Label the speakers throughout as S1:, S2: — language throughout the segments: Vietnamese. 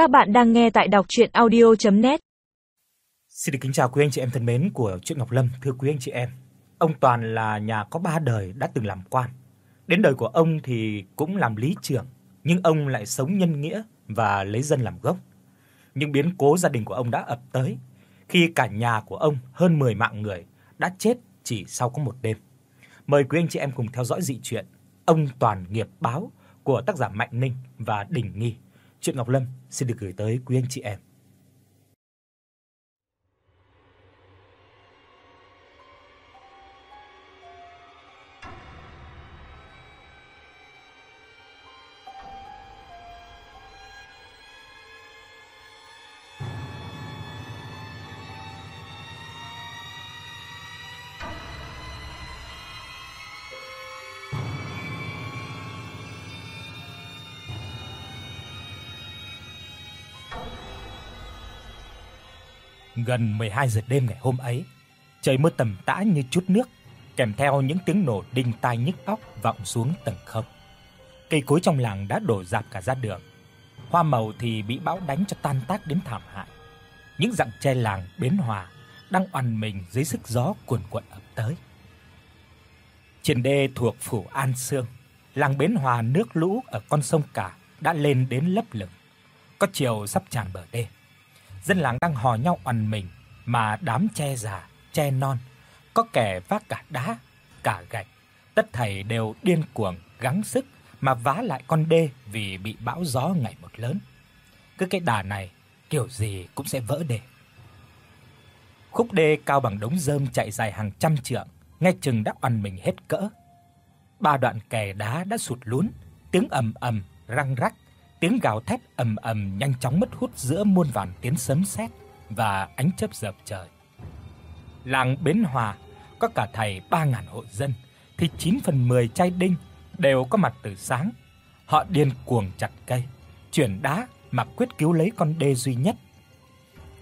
S1: Các bạn đang nghe tại đọc audio net
S2: Xin được kính chào quý anh chị em thân mến của truyện Ngọc Lâm, thưa quý anh chị em. Ông Toàn là nhà có ba đời đã từng làm quan. Đến đời của ông thì cũng làm lý trưởng, nhưng ông lại sống nhân nghĩa và lấy dân làm gốc. Nhưng biến cố gia đình của ông đã ập tới khi cả nhà của ông hơn 10 mạng người đã chết chỉ sau có một đêm. Mời quý anh chị em cùng theo dõi dị truyện Ông Toàn nghiệp báo của tác giả Mạnh Ninh và Đình Nghi. Truyện Ngọc Lâm xin được gửi tới quý anh chị em. Gần 12 giờ đêm ngày hôm ấy, trời mưa tầm tã như chút nước, kèm theo những tiếng nổ đinh tai nhức óc vọng xuống tầng không. Cây cối trong làng đã đổ rạp cả ra đường. Hoa màu thì bị bão đánh cho tan tác đến thảm hại. Những rặng tre làng Bến Hòa đang oằn mình dưới sức gió cuồn cuộn ập tới. Trên đê thuộc phủ An Sương, làng Bến Hòa nước lũ ở con sông Cả đã lên đến lấp lửng, có chiều sắp tràn bờ đê dân làng đang hò nhau oằn mình mà đám tre già, tre non, có kẻ vác cả đá, cả gạch, tất thảy đều điên cuồng gắng sức mà vá lại con đê vì bị bão gió ngày một lớn. Cứ cái đà này, kiểu gì cũng sẽ vỡ đê. Khúc đê cao bằng đống rơm chạy dài hàng trăm trượng, ngay chừng đã oằn mình hết cỡ. Ba đoạn kè đá đã sụt lún, tiếng ầm ầm răng rắc Tiếng gào thét ầm ầm nhanh chóng mất hút giữa muôn vàn tiếng sấm sét và ánh chớp dập trời. Làng Bến Hòa có cả thầy 3000 hộ dân thì 9 phần 10 trai đinh đều có mặt từ sáng. Họ điên cuồng chặt cây, chuyển đá mà quyết cứu lấy con đê duy nhất.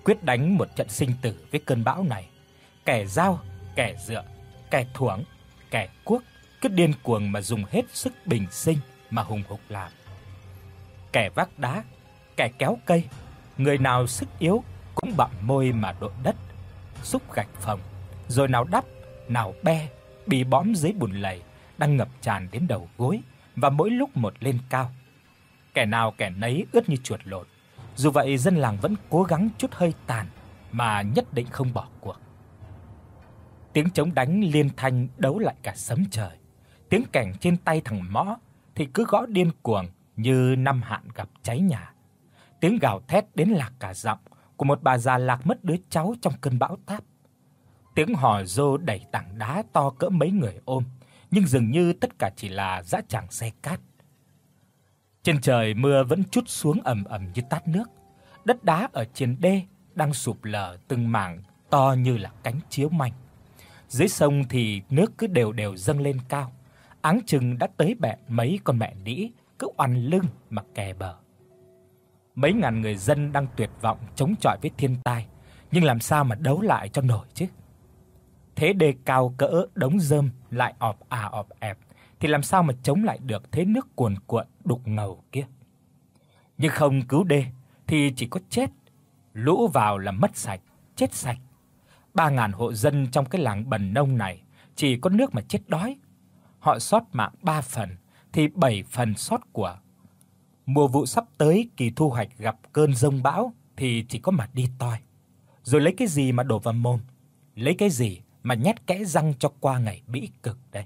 S2: Quyết đánh một trận sinh tử với cơn bão này. Kẻ dao, kẻ dựa, kẻ thuẫn, kẻ cuốc cứ điên cuồng mà dùng hết sức bình sinh mà hùng hục làm kẻ vác đá, kẻ kéo cây, người nào sức yếu cũng bặm môi mà đội đất, xúc gạch phòng, rồi nào đắp, nào be, bị bõm dưới bùn lầy đang ngập tràn đến đầu gối và mỗi lúc một lên cao. Kẻ nào kẻ nấy ướt như chuột lột. Dù vậy dân làng vẫn cố gắng chút hơi tàn mà nhất định không bỏ cuộc. Tiếng trống đánh liên thanh đấu lại cả sấm trời. Tiếng kèn trên tay thằng Mõ thì cứ gõ điên cuồng như năm hạn gặp cháy nhà. Tiếng gào thét đến lạc cả giọng của một bà già lạc mất đứa cháu trong cơn bão táp. Tiếng hò rô đẩy tảng đá to cỡ mấy người ôm, nhưng dường như tất cả chỉ là dã tràng xe cát. Trên trời mưa vẫn chút xuống ầm ầm như tát nước. Đất đá ở trên đê đang sụp lở từng mảng to như là cánh chiếu manh. Dưới sông thì nước cứ đều đều dâng lên cao, áng chừng đã tới bẹn mấy con mẹ đĩ cứ oằn lưng mà kè bờ. Mấy ngàn người dân đang tuyệt vọng chống chọi với thiên tai, nhưng làm sao mà đấu lại cho nổi chứ? Thế đê cao cỡ đống rơm lại ọp à ọp ẹp thì làm sao mà chống lại được thế nước cuồn cuộn đục ngầu kia. Nhưng không cứu đê thì chỉ có chết, lũ vào là mất sạch, chết sạch. 3000 hộ dân trong cái làng bần nông này chỉ có nước mà chết đói. Họ sót mạng 3 phần thì 7 phần sót của. Mùa vụ sắp tới kỳ thu hoạch gặp cơn rông bão thì chỉ có mặt đi toi. Rồi lấy cái gì mà đổ vào mồm, lấy cái gì mà nhét kẽ răng cho qua ngày bĩ cực đây.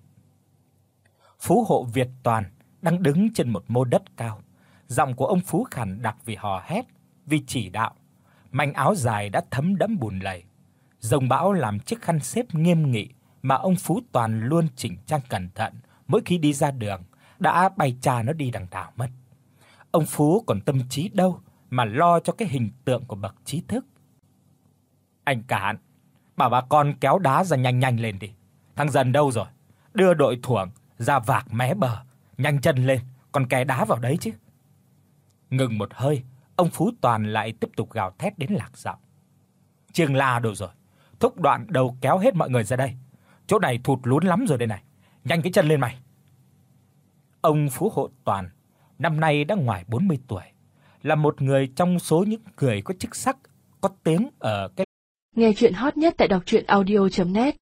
S2: Phú hộ Việt Toàn đang đứng trên một mô đất cao. Giọng của ông Phú khàn đặc vì hò hét, vì chỉ đạo. Mảnh áo dài đã thấm đẫm bùn lầy. Rồng bão làm chiếc khăn xếp nghiêm nghị mà ông Phú Toàn luôn chỉnh trang cẩn thận mỗi khi đi ra đường đã bay trà nó đi đằng đảo mất. Ông Phú còn tâm trí đâu mà lo cho cái hình tượng của bậc trí thức. Anh Cản, bảo bà con kéo đá ra nhanh nhanh lên đi. Thằng dần đâu rồi? Đưa đội thuồng ra vạc mé bờ, nhanh chân lên, còn kè đá vào đấy chứ. Ngừng một hơi, ông Phú Toàn lại tiếp tục gào thét đến lạc giọng. Trường la đâu rồi? Thúc đoạn đầu kéo hết mọi người ra đây. Chỗ này thụt lún lắm rồi đây này. Nhanh cái chân lên mày. Ông Phú Hộ Toàn năm nay đã ngoài 40 tuổi, là một người trong số những người có chức sắc, có tiếng ở cái
S3: Nghe truyện hot nhất tại đọc audio net.